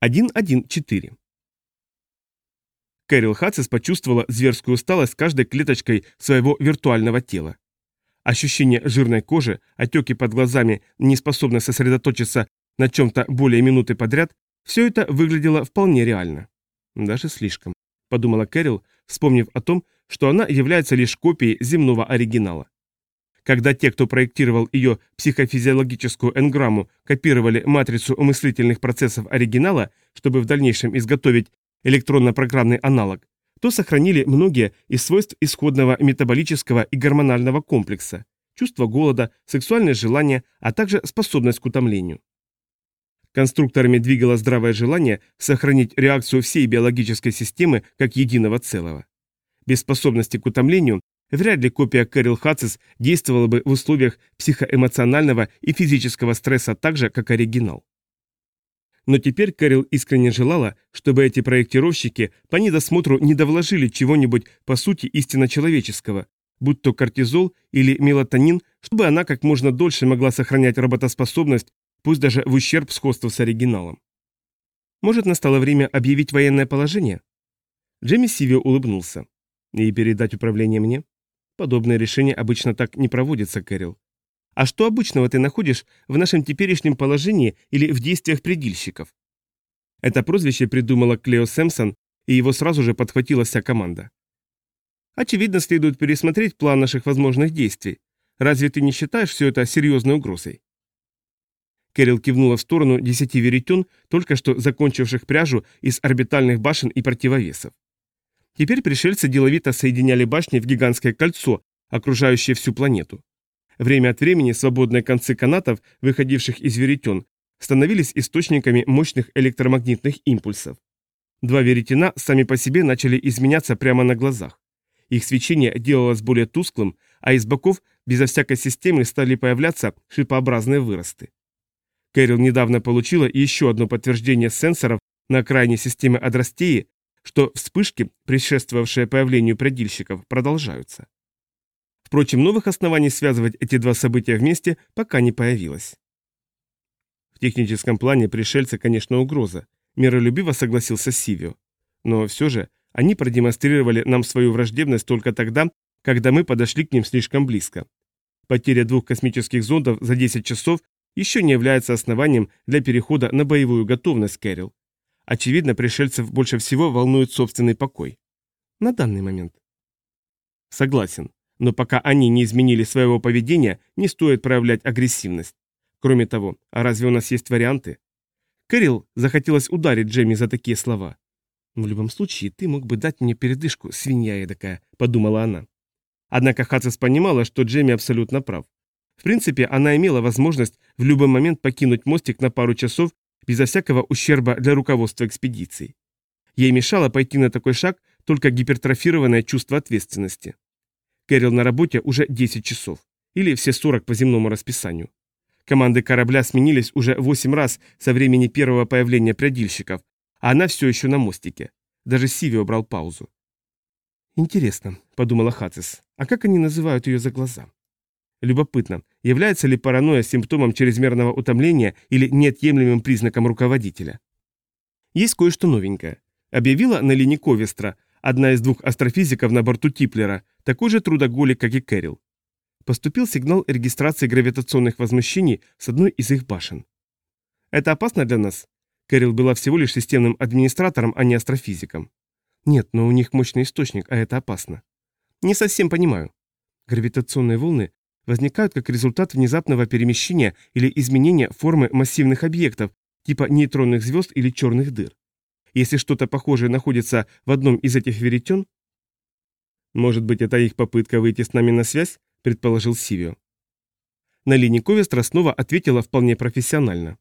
1.1.4 Кэрил Хатсис почувствовала зверскую усталость каждой клеточкой своего виртуального тела. Ощущение жирной кожи, отеки под глазами, неспособность сосредоточиться на чем-то более минуты подряд, все это выглядело вполне реально. Даже слишком, подумала Кэрил, вспомнив о том, что она является лишь копией земного оригинала. Когда те, кто проектировал ее психофизиологическую энграмму, копировали матрицу мыслительных процессов оригинала, чтобы в дальнейшем изготовить электронно-программный аналог, то сохранили многие из свойств исходного метаболического и гормонального комплекса – чувство голода, сексуальное желание, а также способность к утомлению. Конструкторами двигало здравое желание сохранить реакцию всей биологической системы как единого целого. Без способности к утомлению Вряд ли копия Кэрил Хатсис действовала бы в условиях психоэмоционального и физического стресса так же, как оригинал. Но теперь Кэрил искренне желала, чтобы эти проектировщики по недосмотру не довложили чего-нибудь по сути истинно человеческого, будь то кортизол или мелатонин, чтобы она как можно дольше могла сохранять работоспособность, пусть даже в ущерб сходству с оригиналом. Может, настало время объявить военное положение? Джемми Сивио улыбнулся. И передать управление мне? Подобные решения обычно так не проводятся, Кэрил. А что обычного ты находишь в нашем теперешнем положении или в действиях предельщиков? Это прозвище придумала Клео Сэмпсон, и его сразу же подхватила вся команда. Очевидно, следует пересмотреть план наших возможных действий. Разве ты не считаешь все это серьезной угрозой? Кэрил кивнула в сторону десяти веретен, только что закончивших пряжу из орбитальных башен и противовесов. Теперь пришельцы деловито соединяли башни в гигантское кольцо, окружающее всю планету. Время от времени свободные концы канатов, выходивших из веретен, становились источниками мощных электромагнитных импульсов. Два веретена сами по себе начали изменяться прямо на глазах. Их свечение делалось более тусклым, а из боков безо всякой системы стали появляться шипообразные выросты. Кэрил недавно получила еще одно подтверждение сенсоров на окраине системы Адрастеи, что вспышки, предшествовавшие появлению предельщиков, продолжаются. Впрочем, новых оснований связывать эти два события вместе пока не появилось. В техническом плане пришельцы, конечно, угроза, миролюбиво согласился Сивио. Но все же они продемонстрировали нам свою враждебность только тогда, когда мы подошли к ним слишком близко. Потеря двух космических зондов за 10 часов еще не является основанием для перехода на боевую готовность, Кэрил. Очевидно, пришельцев больше всего волнует собственный покой. На данный момент. Согласен. Но пока они не изменили своего поведения, не стоит проявлять агрессивность. Кроме того, а разве у нас есть варианты? Кэрил захотелось ударить Джемми за такие слова. «В любом случае, ты мог бы дать мне передышку, свинья такая, подумала она. Однако Хацис понимала, что Джемми абсолютно прав. В принципе, она имела возможность в любой момент покинуть мостик на пару часов безо всякого ущерба для руководства экспедицией. Ей мешало пойти на такой шаг только гипертрофированное чувство ответственности. Кэрил на работе уже 10 часов, или все 40 по земному расписанию. Команды корабля сменились уже 8 раз со времени первого появления предельщиков, а она все еще на мостике. Даже Сиви убрал паузу. «Интересно», — подумала Хацис, — «а как они называют ее за глаза?» Любопытно, является ли паранойя симптомом чрезмерного утомления или неотъемлемым признаком руководителя? Есть кое-что новенькое. Объявила Налини Ковестра, одна из двух астрофизиков на борту Типлера, такой же трудоголик, как и Кэрил. Поступил сигнал регистрации гравитационных возмущений с одной из их башен. Это опасно для нас? Кэрил была всего лишь системным администратором, а не астрофизиком. Нет, но у них мощный источник, а это опасно. Не совсем понимаю. Гравитационные волны возникают как результат внезапного перемещения или изменения формы массивных объектов, типа нейтронных звезд или черных дыр. Если что-то похожее находится в одном из этих веретен... Может быть, это их попытка выйти с нами на связь, предположил Сивио. На линии Ковестра снова ответила вполне профессионально.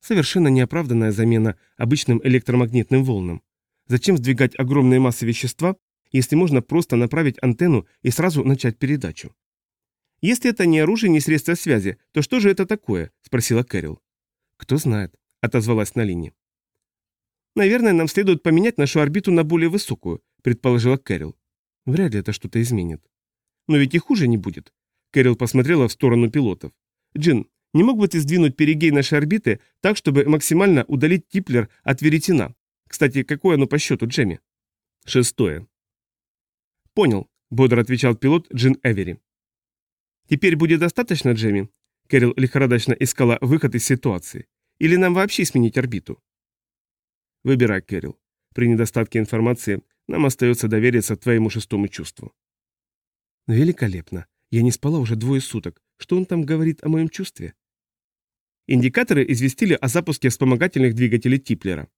Совершенно неоправданная замена обычным электромагнитным волнам. Зачем сдвигать огромные массы вещества, если можно просто направить антенну и сразу начать передачу? «Если это не оружие, не средство связи, то что же это такое?» – спросила Кэрил. «Кто знает», – отозвалась на линии. «Наверное, нам следует поменять нашу орбиту на более высокую», – предположила Кэрил. «Вряд ли это что-то изменит». «Но ведь и хуже не будет». Кэрил посмотрела в сторону пилотов. «Джин, Не мог бы ты сдвинуть перигей нашей орбиты так, чтобы максимально удалить Типлер от веретена? Кстати, какое оно по счету, Джемми? Шестое. Понял, бодро отвечал пилот Джин Эвери. Теперь будет достаточно, Джемми? Кэрил лихорадочно искала выход из ситуации. Или нам вообще сменить орбиту? Выбирай, Кэрил. При недостатке информации нам остается довериться твоему шестому чувству. Великолепно. Я не спала уже двое суток. Что он там говорит о моем чувстве? Индикаторы известили о запуске вспомогательных двигателей Типлера.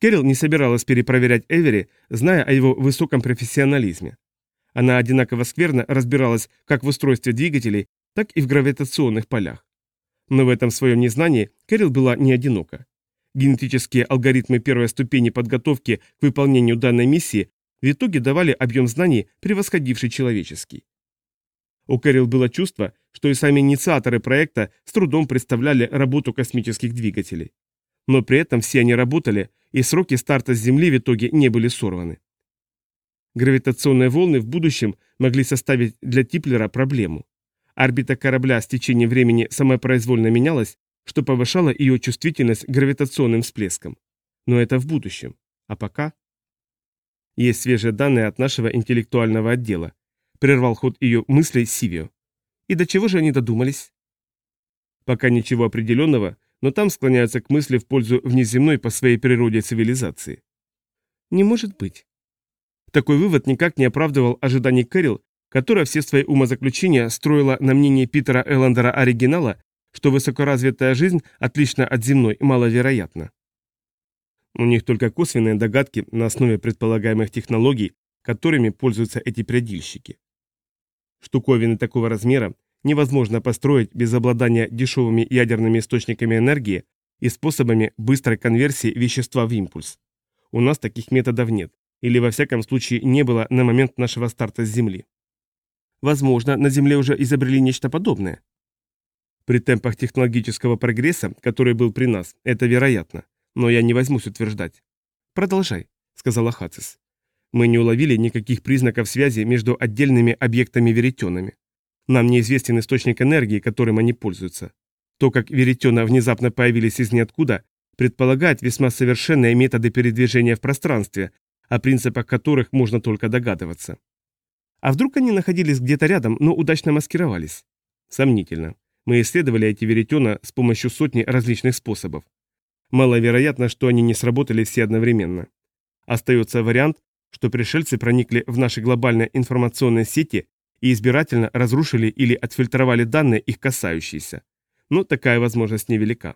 Кэрил не собиралась перепроверять Эвери, зная о его высоком профессионализме. Она одинаково скверно разбиралась как в устройстве двигателей, так и в гравитационных полях. Но в этом своем незнании Кэрил была не одинока. Генетические алгоритмы первой ступени подготовки к выполнению данной миссии в итоге давали объем знаний, превосходивший человеческий. У Кэрил было чувство, что и сами инициаторы проекта с трудом представляли работу космических двигателей. Но при этом все они работали, и сроки старта с Земли в итоге не были сорваны. Гравитационные волны в будущем могли составить для Типлера проблему. Орбита корабля с течением времени самопроизвольно менялась, что повышало ее чувствительность к гравитационным всплескам. Но это в будущем. А пока... Есть свежие данные от нашего интеллектуального отдела. Прервал ход ее мыслей Сивио. И до чего же они додумались? Пока ничего определенного, но там склоняются к мысли в пользу внеземной по своей природе цивилизации. Не может быть. Такой вывод никак не оправдывал ожиданий Кэрил, которая все свои умозаключения строила на мнении Питера Эллендера оригинала, что высокоразвитая жизнь отлично от земной маловероятна. У них только косвенные догадки на основе предполагаемых технологий, которыми пользуются эти предельщики. Штуковины такого размера невозможно построить без обладания дешевыми ядерными источниками энергии и способами быстрой конверсии вещества в импульс. У нас таких методов нет, или во всяком случае не было на момент нашего старта с Земли. Возможно, на Земле уже изобрели нечто подобное. При темпах технологического прогресса, который был при нас, это вероятно, но я не возьмусь утверждать. Продолжай, сказала Хацис. Мы не уловили никаких признаков связи между отдельными объектами-веретенами. Нам неизвестен источник энергии, которым они пользуются. То, как веретена внезапно появились из ниоткуда, предполагает весьма совершенные методы передвижения в пространстве, о принципах которых можно только догадываться. А вдруг они находились где-то рядом, но удачно маскировались? Сомнительно. Мы исследовали эти веретена с помощью сотни различных способов. Маловероятно, что они не сработали все одновременно. Остается вариант, что пришельцы проникли в наши глобальные информационные сети и избирательно разрушили или отфильтровали данные, их касающиеся. Но такая возможность невелика.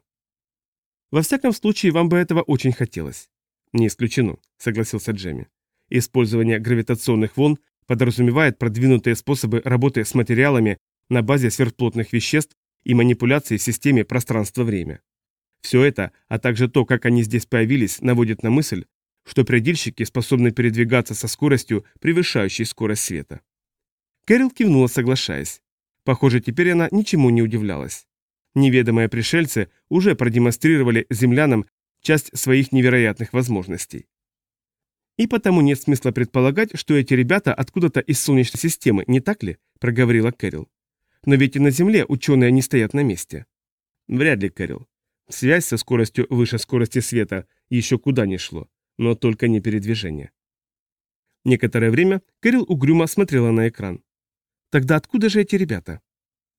Во всяком случае, вам бы этого очень хотелось. Не исключено, согласился Джемми. Использование гравитационных волн подразумевает продвинутые способы работы с материалами на базе сверхплотных веществ и манипуляции в системе пространства-время. Все это, а также то, как они здесь появились, наводит на мысль, что предельщики способны передвигаться со скоростью, превышающей скорость света. Кэрил кивнула, соглашаясь. Похоже, теперь она ничему не удивлялась. Неведомые пришельцы уже продемонстрировали землянам часть своих невероятных возможностей. И потому нет смысла предполагать, что эти ребята откуда-то из Солнечной системы, не так ли? проговорила Кэрил. Но ведь и на Земле ученые не стоят на месте. Вряд ли, Кэрил. Связь со скоростью выше скорости света еще куда не шло, но только не передвижение. Некоторое время Кэрил угрюмо смотрела на экран. Тогда откуда же эти ребята?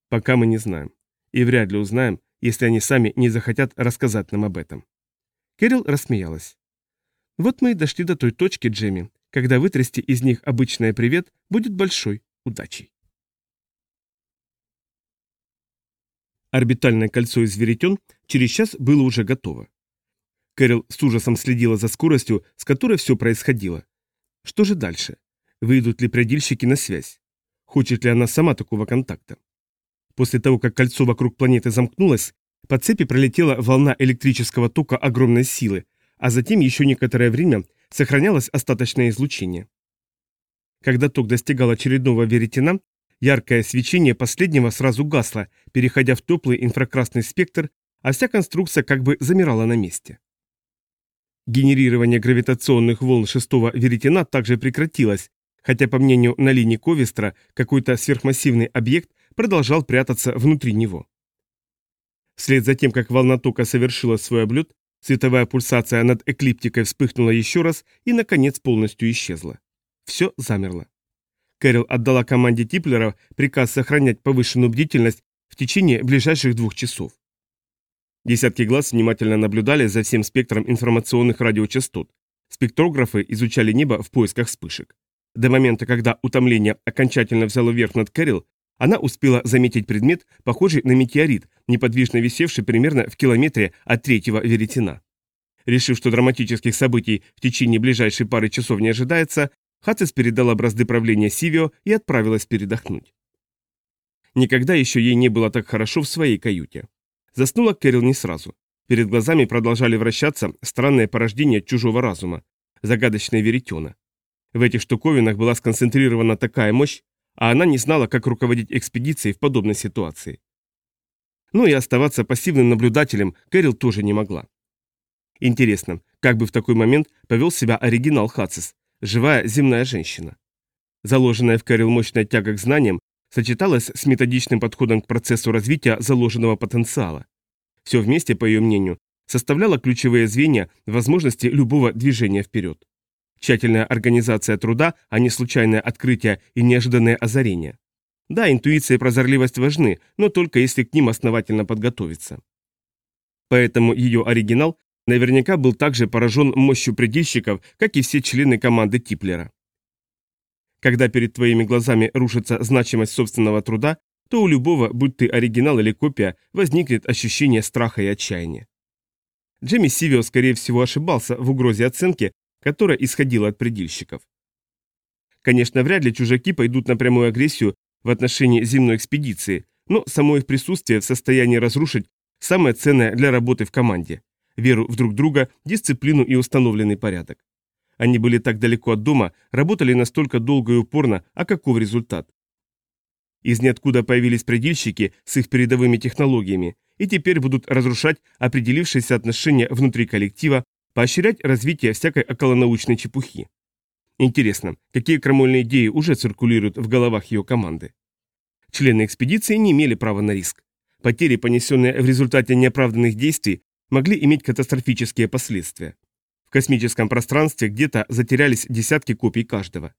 Пока мы не знаем. И вряд ли узнаем, если они сами не захотят рассказать нам об этом. Кэрил рассмеялась. Вот мы и дошли до той точки, Джемми, когда вытрясти из них обычное привет будет большой удачей. Орбитальное кольцо из веретен через час было уже готово. Кэрил с ужасом следила за скоростью, с которой все происходило. Что же дальше? Выйдут ли предельщики на связь? Хочет ли она сама такого контакта? После того, как кольцо вокруг планеты замкнулось, по цепи пролетела волна электрического тока огромной силы, а затем еще некоторое время сохранялось остаточное излучение. Когда ток достигал очередного веретена, яркое свечение последнего сразу гасло, переходя в теплый инфракрасный спектр, а вся конструкция как бы замирала на месте. Генерирование гравитационных волн шестого веретена также прекратилось, хотя, по мнению на линии Ковестра, какой-то сверхмассивный объект продолжал прятаться внутри него. Вслед за тем, как волна тока совершила свой облет, световая пульсация над эклиптикой вспыхнула еще раз и, наконец, полностью исчезла. Все замерло. Кэрил отдала команде Типлера приказ сохранять повышенную бдительность в течение ближайших двух часов. Десятки глаз внимательно наблюдали за всем спектром информационных радиочастот. Спектрографы изучали небо в поисках вспышек. До момента, когда утомление окончательно взяло верх над Кэрил, она успела заметить предмет, похожий на метеорит, неподвижно висевший примерно в километре от третьего веретена. Решив, что драматических событий в течение ближайшей пары часов не ожидается, Хацис передала бразды правления Сивио и отправилась передохнуть. Никогда еще ей не было так хорошо в своей каюте. Заснула Кэрил не сразу. Перед глазами продолжали вращаться странные порождения чужого разума, загадочные веретена. В этих штуковинах была сконцентрирована такая мощь, а она не знала, как руководить экспедицией в подобной ситуации. Ну и оставаться пассивным наблюдателем Кэрил тоже не могла. Интересно, как бы в такой момент повел себя оригинал Хацис, живая земная женщина. Заложенная в Кэрил мощная тяга к знаниям сочеталась с методичным подходом к процессу развития заложенного потенциала. Все вместе, по ее мнению, составляло ключевые звенья возможности любого движения вперед. Тщательная организация труда, а не случайное открытие и неожиданное озарение. Да, интуиция и прозорливость важны, но только если к ним основательно подготовиться. Поэтому ее оригинал наверняка был также поражен мощью предельщиков, как и все члены команды Типлера. Когда перед твоими глазами рушится значимость собственного труда, то у любого, будь ты оригинал или копия, возникнет ощущение страха и отчаяния. Джемми Сивио, скорее всего, ошибался в угрозе оценки, которая исходила от предельщиков. Конечно, вряд ли чужаки пойдут на прямую агрессию в отношении земной экспедиции, но само их присутствие в состоянии разрушить самое ценное для работы в команде – веру в друг друга, дисциплину и установленный порядок. Они были так далеко от дома, работали настолько долго и упорно, а каков результат? Из ниоткуда появились предельщики с их передовыми технологиями и теперь будут разрушать определившиеся отношения внутри коллектива, поощрять развитие всякой околонаучной чепухи. Интересно, какие крамольные идеи уже циркулируют в головах ее команды? Члены экспедиции не имели права на риск. Потери, понесенные в результате неоправданных действий, могли иметь катастрофические последствия. В космическом пространстве где-то затерялись десятки копий каждого.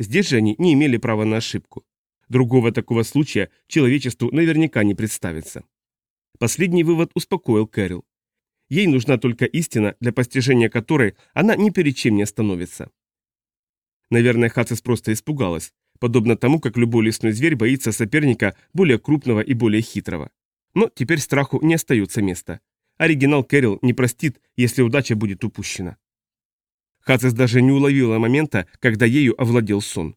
Здесь же они не имели права на ошибку. Другого такого случая человечеству наверняка не представится. Последний вывод успокоил Кэрил. Ей нужна только истина, для постижения которой она ни перед чем не остановится. Наверное, Хацис просто испугалась, подобно тому, как любой лесной зверь боится соперника более крупного и более хитрого. Но теперь страху не остается места. Оригинал Кэрил не простит, если удача будет упущена. Хацис даже не уловила момента, когда ею овладел сон.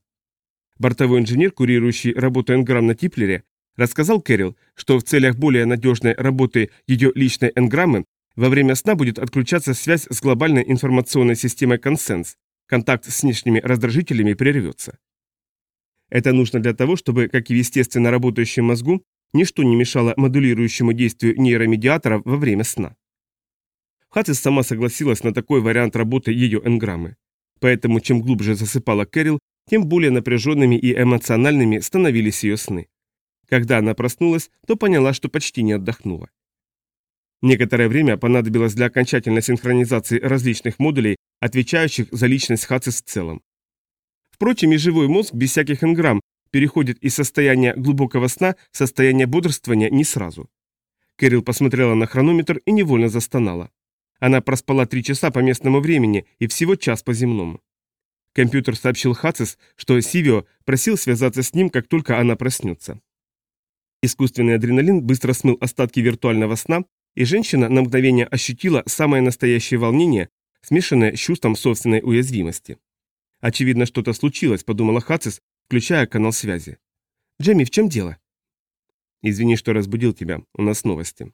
Бортовой инженер, курирующий работу Энграмм на Типлере, рассказал Кэрил, что в целях более надежной работы ее личной энграммы во время сна будет отключаться связь с глобальной информационной системой консенс, контакт с внешними раздражителями прервется. Это нужно для того, чтобы, как и в естественно работающем мозгу, ничто не мешало модулирующему действию нейромедиаторов во время сна. Хатис сама согласилась на такой вариант работы ее энграммы. Поэтому чем глубже засыпала Кэрил, тем более напряженными и эмоциональными становились ее сны. Когда она проснулась, то поняла, что почти не отдохнула. Некоторое время понадобилось для окончательной синхронизации различных модулей, отвечающих за личность Хацис в целом. Впрочем, и живой мозг без всяких энграмм переходит из состояния глубокого сна в состояние бодрствования не сразу. Кэрил посмотрела на хронометр и невольно застонала. Она проспала три часа по местному времени и всего час по земному. Компьютер сообщил Хацис, что Сивио просил связаться с ним, как только она проснется. Искусственный адреналин быстро смыл остатки виртуального сна, и женщина на мгновение ощутила самое настоящее волнение, смешанное с чувством собственной уязвимости. «Очевидно, что-то случилось», — подумала Хацис, включая канал связи. «Джемми, в чем дело?» «Извини, что разбудил тебя. У нас новости».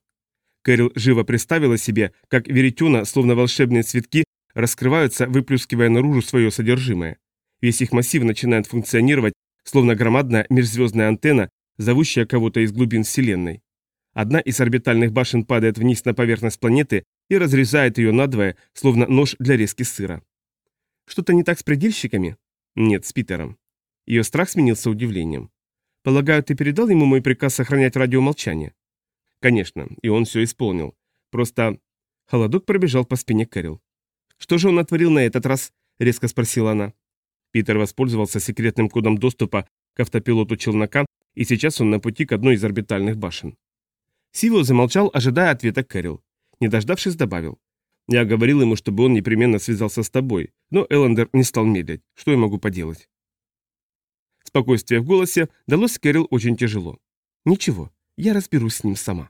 Кэрил живо представила себе, как веретена, словно волшебные цветки, раскрываются, выплескивая наружу свое содержимое. Весь их массив начинает функционировать, словно громадная межзвездная антенна, зовущая кого-то из глубин Вселенной. Одна из орбитальных башен падает вниз на поверхность планеты и разрезает ее надвое, словно нож для резки сыра. Что-то не так с предельщиками? Нет, с Питером. Ее страх сменился удивлением. Полагаю, ты передал ему мой приказ сохранять радиомолчание? Конечно, и он все исполнил. Просто... Холодок пробежал по спине Кэрил. «Что же он натворил на этот раз?» — резко спросила она. Питер воспользовался секретным кодом доступа к автопилоту челнока, и сейчас он на пути к одной из орбитальных башен. Сивил замолчал, ожидая ответа Кэрил. Не дождавшись, добавил. «Я говорил ему, чтобы он непременно связался с тобой, но Эллендер не стал медлить. Что я могу поделать?» Спокойствие в голосе далось Кэрил очень тяжело. «Ничего, я разберусь с ним сама».